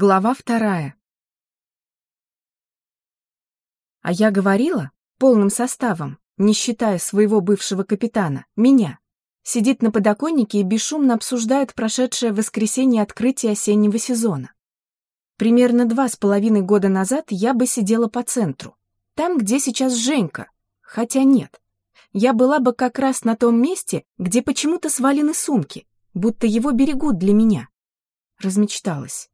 Глава вторая. А я говорила, полным составом, не считая своего бывшего капитана, меня, сидит на подоконнике и бесшумно обсуждает прошедшее воскресенье открытие осеннего сезона. Примерно два с половиной года назад я бы сидела по центру, там, где сейчас Женька, хотя нет. Я была бы как раз на том месте, где почему-то свалены сумки, будто его берегут для меня. Размечталась.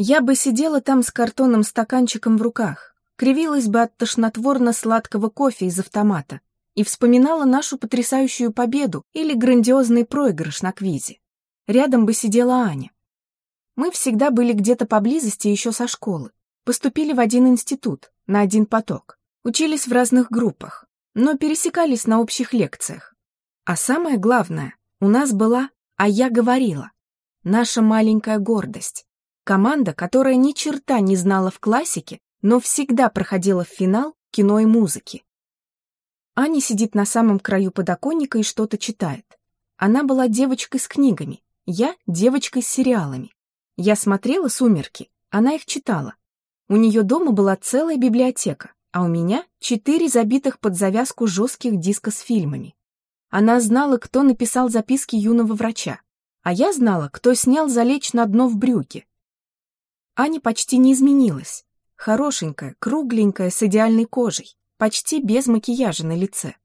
Я бы сидела там с картонным стаканчиком в руках, кривилась бы от тошнотворно-сладкого кофе из автомата и вспоминала нашу потрясающую победу или грандиозный проигрыш на квизе. Рядом бы сидела Аня. Мы всегда были где-то поблизости еще со школы, поступили в один институт, на один поток, учились в разных группах, но пересекались на общих лекциях. А самое главное, у нас была «А я говорила», наша маленькая гордость. Команда, которая ни черта не знала в классике, но всегда проходила в финал кино и музыки. Аня сидит на самом краю подоконника и что-то читает. Она была девочкой с книгами, я — девочкой с сериалами. Я смотрела «Сумерки», она их читала. У нее дома была целая библиотека, а у меня четыре забитых под завязку жестких диска с фильмами. Она знала, кто написал записки юного врача, а я знала, кто снял «Залечь на дно в брюке», Аня почти не изменилась. Хорошенькая, кругленькая, с идеальной кожей, почти без макияжа на лице.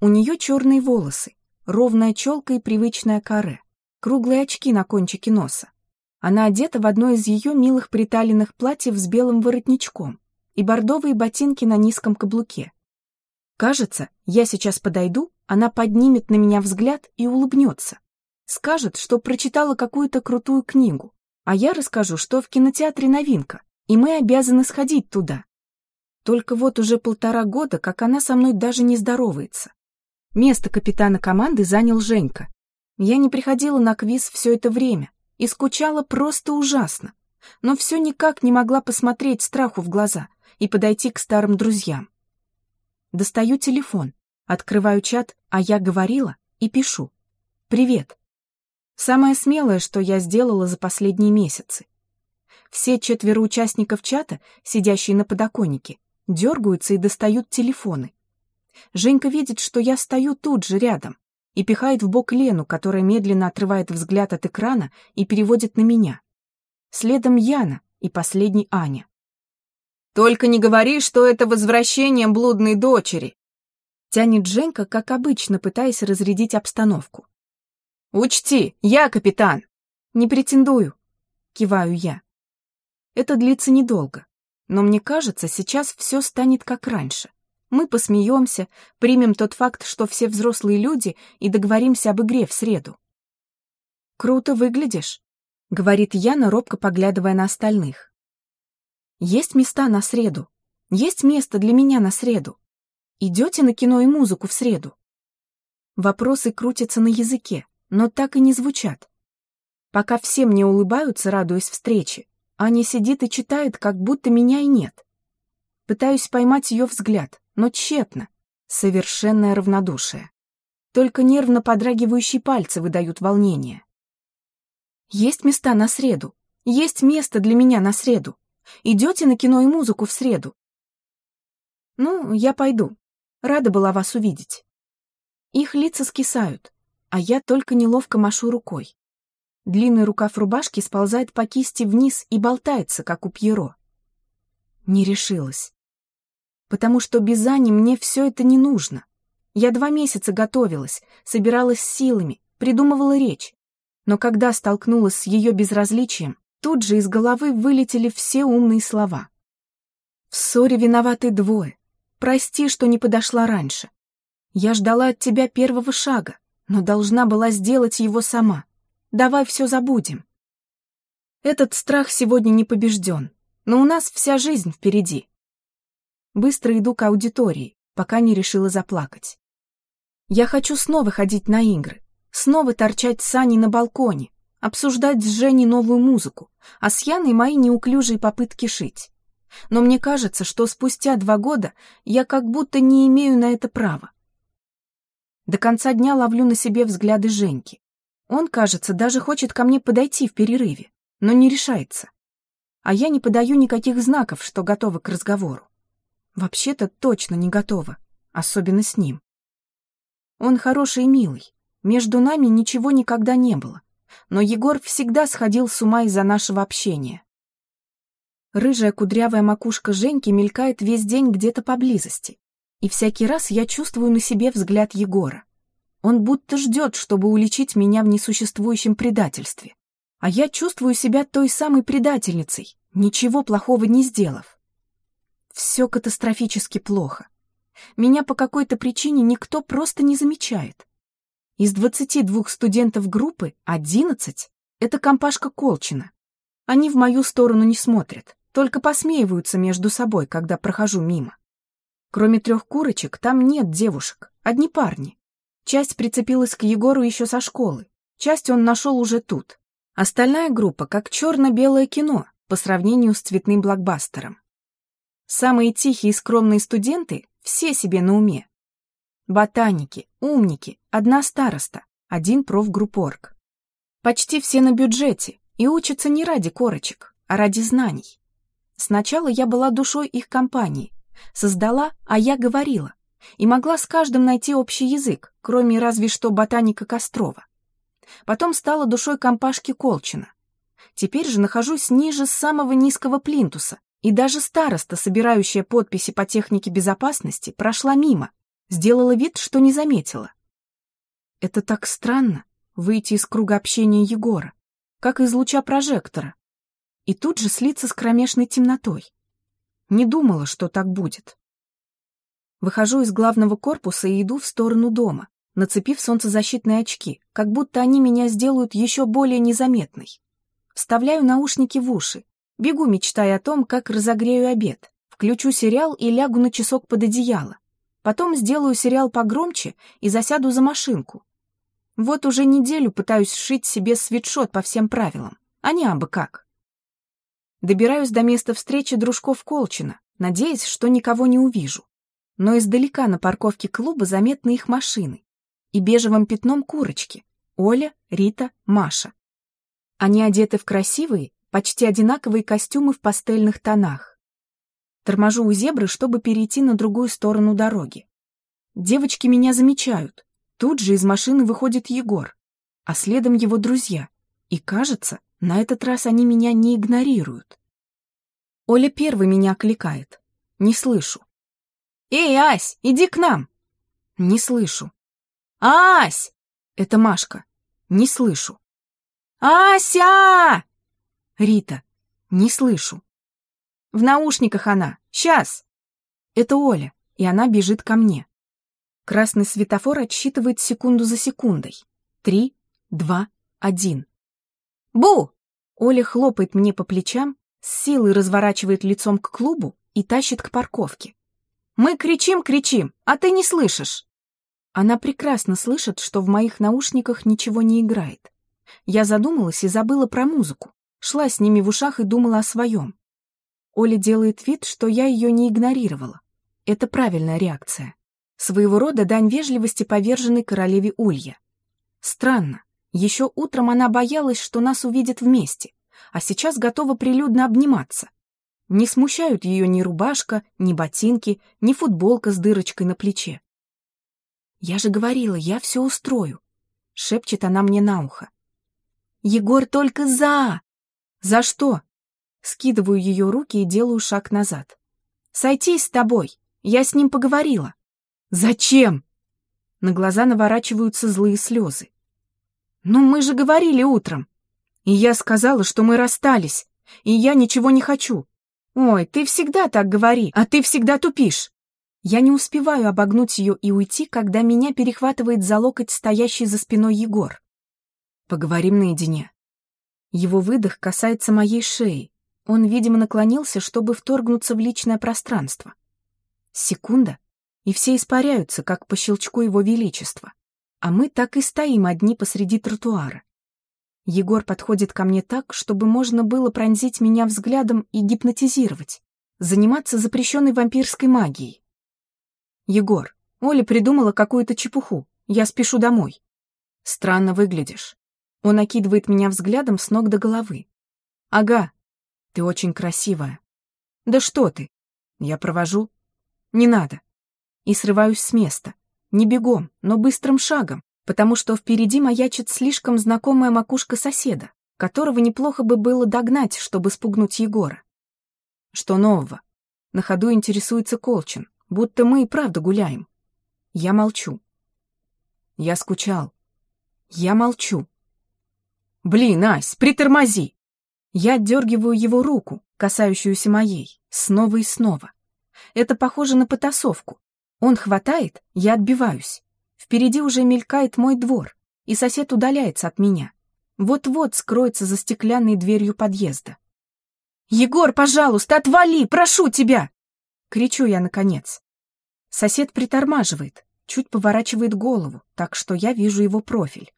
У нее черные волосы, ровная челка и привычная каре, круглые очки на кончике носа. Она одета в одно из ее милых приталенных платьев с белым воротничком и бордовые ботинки на низком каблуке. Кажется, я сейчас подойду, она поднимет на меня взгляд и улыбнется. Скажет, что прочитала какую-то крутую книгу, а я расскажу, что в кинотеатре новинка, и мы обязаны сходить туда. Только вот уже полтора года, как она со мной даже не здоровается. Место капитана команды занял Женька. Я не приходила на квиз все это время и скучала просто ужасно, но все никак не могла посмотреть страху в глаза и подойти к старым друзьям. Достаю телефон, открываю чат, а я говорила и пишу. «Привет, Самое смелое, что я сделала за последние месяцы. Все четверо участников чата, сидящие на подоконнике, дергаются и достают телефоны. Женька видит, что я стою тут же рядом, и пихает в бок Лену, которая медленно отрывает взгляд от экрана и переводит на меня. Следом Яна и последний Аня. «Только не говори, что это возвращение блудной дочери!» Тянет Женька, как обычно, пытаясь разрядить обстановку. «Учти, я капитан!» «Не претендую», — киваю я. Это длится недолго, но мне кажется, сейчас все станет как раньше. Мы посмеемся, примем тот факт, что все взрослые люди, и договоримся об игре в среду. «Круто выглядишь», — говорит Яна, робко поглядывая на остальных. «Есть места на среду. Есть место для меня на среду. Идете на кино и музыку в среду?» Вопросы крутятся на языке, но так и не звучат. Пока все мне улыбаются, радуясь встрече, Аня сидит и читает, как будто меня и нет. Пытаюсь поймать ее взгляд, но тщетно. Совершенное равнодушие. Только нервно подрагивающие пальцы выдают волнение. Есть места на среду. Есть место для меня на среду. Идете на кино и музыку в среду? Ну, я пойду. Рада была вас увидеть. Их лица скисают а я только неловко машу рукой. Длинный рукав рубашки сползает по кисти вниз и болтается, как у Пьеро. Не решилась. Потому что без Ани мне все это не нужно. Я два месяца готовилась, собиралась силами, придумывала речь. Но когда столкнулась с ее безразличием, тут же из головы вылетели все умные слова. В ссоре виноваты двое. Прости, что не подошла раньше. Я ждала от тебя первого шага но должна была сделать его сама. Давай все забудем. Этот страх сегодня не побежден, но у нас вся жизнь впереди. Быстро иду к аудитории, пока не решила заплакать. Я хочу снова ходить на игры, снова торчать с Аней на балконе, обсуждать с Женей новую музыку, а с Яной мои неуклюжие попытки шить. Но мне кажется, что спустя два года я как будто не имею на это права. До конца дня ловлю на себе взгляды Женьки. Он, кажется, даже хочет ко мне подойти в перерыве, но не решается. А я не подаю никаких знаков, что готова к разговору. Вообще-то точно не готова, особенно с ним. Он хороший и милый, между нами ничего никогда не было, но Егор всегда сходил с ума из-за нашего общения. Рыжая кудрявая макушка Женьки мелькает весь день где-то поблизости, и всякий раз я чувствую на себе взгляд Егора. Он будто ждет, чтобы уличить меня в несуществующем предательстве. А я чувствую себя той самой предательницей, ничего плохого не сделав. Все катастрофически плохо. Меня по какой-то причине никто просто не замечает. Из 22 студентов группы 11 — это компашка Колчина. Они в мою сторону не смотрят, только посмеиваются между собой, когда прохожу мимо. Кроме трех курочек, там нет девушек, одни парни. Часть прицепилась к Егору еще со школы, часть он нашел уже тут. Остальная группа как черно-белое кино по сравнению с цветным блокбастером. Самые тихие и скромные студенты все себе на уме. Ботаники, умники, одна староста, один профгруппорг. Почти все на бюджете и учатся не ради корочек, а ради знаний. Сначала я была душой их компании, создала, а я говорила, и могла с каждым найти общий язык, кроме разве что ботаника Кострова. Потом стала душой компашки Колчина. Теперь же нахожусь ниже самого низкого плинтуса, и даже староста, собирающая подписи по технике безопасности, прошла мимо, сделала вид, что не заметила. Это так странно, выйти из круга общения Егора, как из луча прожектора, и тут же слиться с кромешной темнотой. Не думала, что так будет. Выхожу из главного корпуса и иду в сторону дома, нацепив солнцезащитные очки, как будто они меня сделают еще более незаметной. Вставляю наушники в уши, бегу, мечтая о том, как разогрею обед, включу сериал и лягу на часок под одеяло. Потом сделаю сериал погромче и засяду за машинку. Вот уже неделю пытаюсь сшить себе свитшот по всем правилам, а не абы как. Добираюсь до места встречи дружков Колчина, надеясь, что никого не увижу. Но издалека на парковке клуба заметны их машины. И бежевым пятном курочки. Оля, Рита, Маша. Они одеты в красивые, почти одинаковые костюмы в пастельных тонах. Торможу у зебры, чтобы перейти на другую сторону дороги. Девочки меня замечают. Тут же из машины выходит Егор, а следом его друзья. И кажется, на этот раз они меня не игнорируют. Оля первый меня окликает. Не слышу. «Эй, Ась, иди к нам!» Не слышу. «Ась!» Это Машка. Не слышу. «Ася!» Рита. Не слышу. В наушниках она. Сейчас. Это Оля, и она бежит ко мне. Красный светофор отсчитывает секунду за секундой. Три, два, один. «Бу!» Оля хлопает мне по плечам, с силой разворачивает лицом к клубу и тащит к парковке. «Мы кричим-кричим, а ты не слышишь!» Она прекрасно слышит, что в моих наушниках ничего не играет. Я задумалась и забыла про музыку, шла с ними в ушах и думала о своем. Оля делает вид, что я ее не игнорировала. Это правильная реакция. Своего рода дань вежливости поверженной королеве Улья. Странно. Еще утром она боялась, что нас увидят вместе, а сейчас готова прилюдно обниматься. Не смущают ее ни рубашка, ни ботинки, ни футболка с дырочкой на плече. «Я же говорила, я все устрою», — шепчет она мне на ухо. «Егор только за!» «За что?» Скидываю ее руки и делаю шаг назад. «Сойтись с тобой, я с ним поговорила». «Зачем?» На глаза наворачиваются злые слезы. «Ну, мы же говорили утром. И я сказала, что мы расстались, и я ничего не хочу. Ой, ты всегда так говори, а ты всегда тупишь». Я не успеваю обогнуть ее и уйти, когда меня перехватывает за локоть стоящий за спиной Егор. Поговорим наедине. Его выдох касается моей шеи. Он, видимо, наклонился, чтобы вторгнуться в личное пространство. Секунда, и все испаряются, как по щелчку его величества а мы так и стоим одни посреди тротуара. Егор подходит ко мне так, чтобы можно было пронзить меня взглядом и гипнотизировать, заниматься запрещенной вампирской магией. Егор, Оля придумала какую-то чепуху, я спешу домой. Странно выглядишь. Он окидывает меня взглядом с ног до головы. Ага. Ты очень красивая. Да что ты? Я провожу. Не надо. И срываюсь с места. Не бегом, но быстрым шагом, потому что впереди маячит слишком знакомая макушка соседа, которого неплохо бы было догнать, чтобы спугнуть Егора. Что нового? На ходу интересуется Колчин, будто мы и правда гуляем. Я молчу. Я скучал. Я молчу. Блин, Ась, притормози! Я отдергиваю его руку, касающуюся моей, снова и снова. Это похоже на потасовку. Он хватает, я отбиваюсь. Впереди уже мелькает мой двор, и сосед удаляется от меня. Вот-вот скроется за стеклянной дверью подъезда. «Егор, пожалуйста, отвали! Прошу тебя!» Кричу я наконец. Сосед притормаживает, чуть поворачивает голову, так что я вижу его профиль.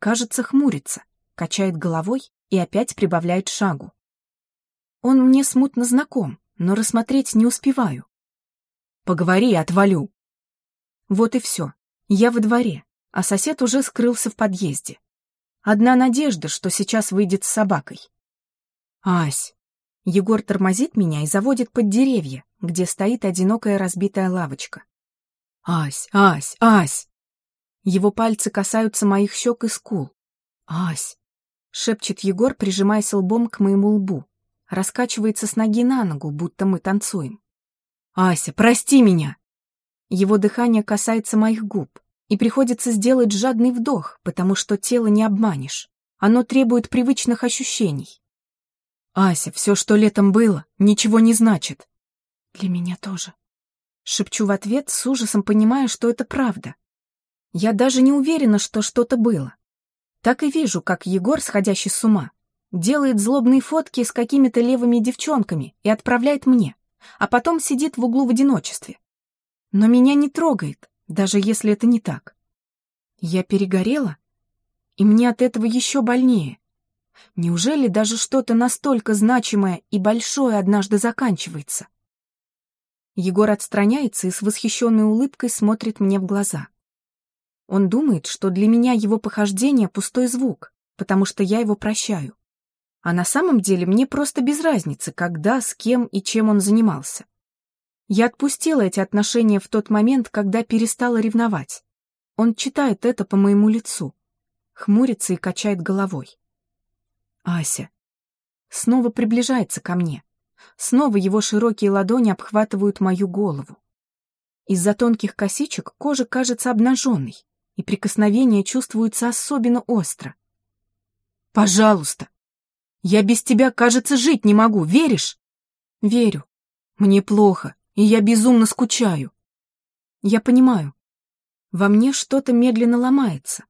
Кажется, хмурится, качает головой и опять прибавляет шагу. Он мне смутно знаком, но рассмотреть не успеваю. Поговори, отвалю. Вот и все. Я во дворе, а сосед уже скрылся в подъезде. Одна надежда, что сейчас выйдет с собакой. Ась. Егор тормозит меня и заводит под деревья, где стоит одинокая разбитая лавочка. Ась, Ась, Ась! Его пальцы касаются моих щек и скул. Ась! Шепчет Егор, прижимаясь лбом к моему лбу. Раскачивается с ноги на ногу, будто мы танцуем. «Ася, прости меня!» Его дыхание касается моих губ, и приходится сделать жадный вдох, потому что тело не обманешь. Оно требует привычных ощущений. «Ася, все, что летом было, ничего не значит». «Для меня тоже». Шепчу в ответ, с ужасом понимая, что это правда. Я даже не уверена, что что-то было. Так и вижу, как Егор, сходящий с ума, делает злобные фотки с какими-то левыми девчонками и отправляет мне, а потом сидит в углу в одиночестве. Но меня не трогает, даже если это не так. Я перегорела, и мне от этого еще больнее. Неужели даже что-то настолько значимое и большое однажды заканчивается? Егор отстраняется и с восхищенной улыбкой смотрит мне в глаза. Он думает, что для меня его похождение — пустой звук, потому что я его прощаю. А на самом деле мне просто без разницы, когда, с кем и чем он занимался. Я отпустила эти отношения в тот момент, когда перестала ревновать. Он читает это по моему лицу, хмурится и качает головой. Ася. Снова приближается ко мне. Снова его широкие ладони обхватывают мою голову. Из-за тонких косичек кожа кажется обнаженной, и прикосновение чувствуется особенно остро. «Пожалуйста! Я без тебя, кажется, жить не могу, веришь?» «Верю. Мне плохо, и я безумно скучаю. Я понимаю. Во мне что-то медленно ломается.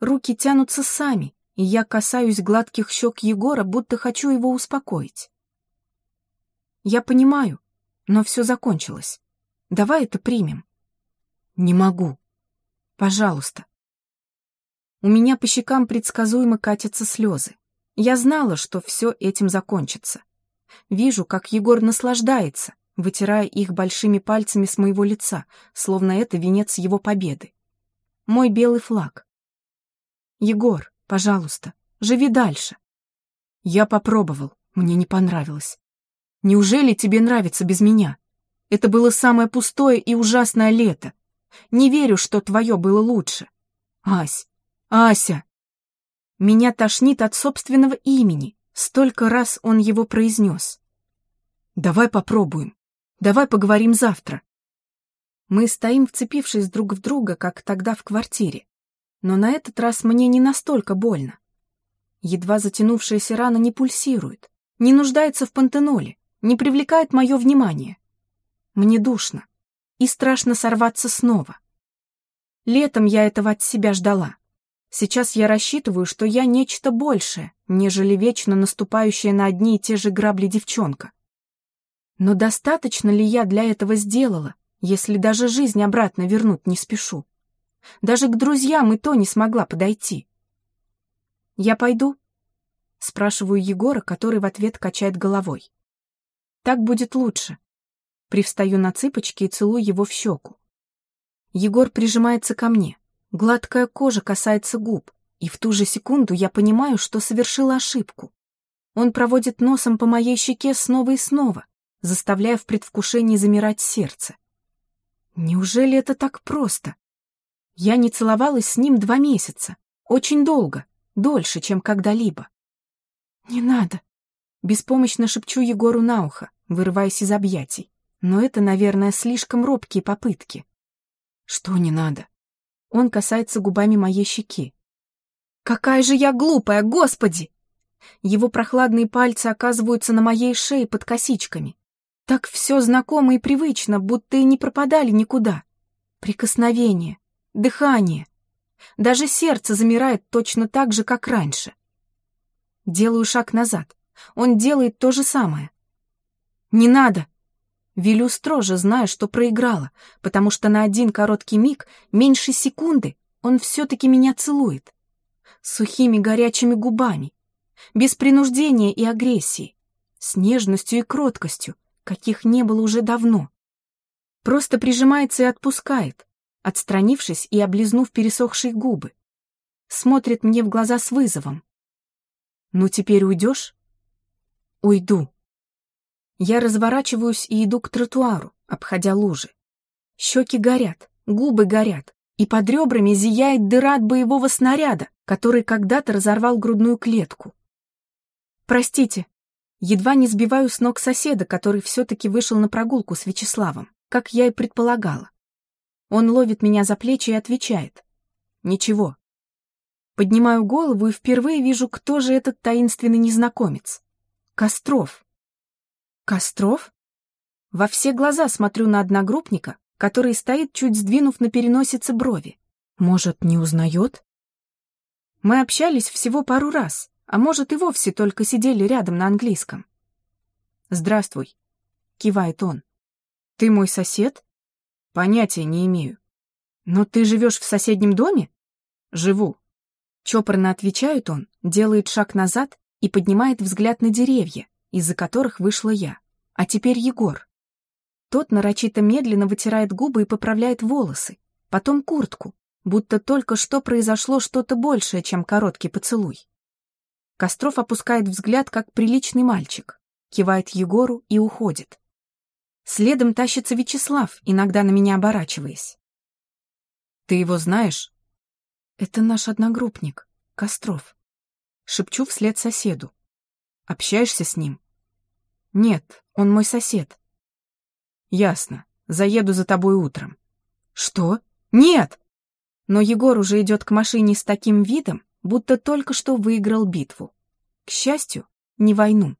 Руки тянутся сами, и я касаюсь гладких щек Егора, будто хочу его успокоить. Я понимаю, но все закончилось. Давай это примем. Не могу. Пожалуйста. У меня по щекам предсказуемо катятся слезы. Я знала, что все этим закончится. Вижу, как Егор наслаждается, вытирая их большими пальцами с моего лица, словно это венец его победы. Мой белый флаг. Егор, пожалуйста, живи дальше. Я попробовал, мне не понравилось. Неужели тебе нравится без меня? Это было самое пустое и ужасное лето. Не верю, что твое было лучше. Ась, Ася! Меня тошнит от собственного имени. Столько раз он его произнес. Давай попробуем. Давай поговорим завтра. Мы стоим, вцепившись друг в друга, как тогда в квартире. Но на этот раз мне не настолько больно. Едва затянувшаяся рана не пульсирует, не нуждается в пантеноле, не привлекает мое внимание. Мне душно и страшно сорваться снова. Летом я этого от себя ждала. Сейчас я рассчитываю, что я нечто большее, нежели вечно наступающая на одни и те же грабли девчонка. Но достаточно ли я для этого сделала, если даже жизнь обратно вернуть не спешу? Даже к друзьям и то не смогла подойти. «Я пойду?» — спрашиваю Егора, который в ответ качает головой. «Так будет лучше». Привстаю на цыпочки и целую его в щеку. Егор прижимается ко мне. Гладкая кожа касается губ, и в ту же секунду я понимаю, что совершила ошибку. Он проводит носом по моей щеке снова и снова, заставляя в предвкушении замирать сердце. Неужели это так просто? Я не целовалась с ним два месяца, очень долго, дольше, чем когда-либо. «Не надо!» Беспомощно шепчу Егору на ухо, вырываясь из объятий. Но это, наверное, слишком робкие попытки. Что не надо? Он касается губами моей щеки. Какая же я глупая, господи! Его прохладные пальцы оказываются на моей шее под косичками. Так все знакомо и привычно, будто и не пропадали никуда. Прикосновение, дыхание. Даже сердце замирает точно так же, как раньше. Делаю шаг назад. Он делает то же самое. «Не надо!» Велю строже, зная, что проиграла, потому что на один короткий миг, меньше секунды, он все-таки меня целует. Сухими горячими губами, без принуждения и агрессии, с нежностью и кроткостью, каких не было уже давно. Просто прижимается и отпускает, отстранившись и облизнув пересохшие губы. Смотрит мне в глаза с вызовом. «Ну теперь уйдешь?» «Уйду». Я разворачиваюсь и иду к тротуару, обходя лужи. Щеки горят, губы горят, и под ребрами зияет дыра от боевого снаряда, который когда-то разорвал грудную клетку. «Простите», едва не сбиваю с ног соседа, который все-таки вышел на прогулку с Вячеславом, как я и предполагала. Он ловит меня за плечи и отвечает. «Ничего». Поднимаю голову и впервые вижу, кто же этот таинственный незнакомец. Костров. Костров? Во все глаза смотрю на одногруппника, который стоит, чуть сдвинув на переносице брови. Может, не узнает? Мы общались всего пару раз, а может и вовсе только сидели рядом на английском. «Здравствуй», — кивает он. «Ты мой сосед?» «Понятия не имею». «Но ты живешь в соседнем доме?» «Живу». Чопорно отвечает он, делает шаг назад и поднимает взгляд на деревья, из-за которых вышла я. А теперь Егор. Тот нарочито медленно вытирает губы и поправляет волосы, потом куртку, будто только что произошло что-то большее, чем короткий поцелуй. Костров опускает взгляд, как приличный мальчик, кивает Егору и уходит. Следом тащится Вячеслав, иногда на меня оборачиваясь. «Ты его знаешь?» «Это наш одногруппник, Костров». Шепчу вслед соседу. «Общаешься с ним?» «Нет, он мой сосед». «Ясно. Заеду за тобой утром». «Что? Нет!» Но Егор уже идет к машине с таким видом, будто только что выиграл битву. К счастью, не войну.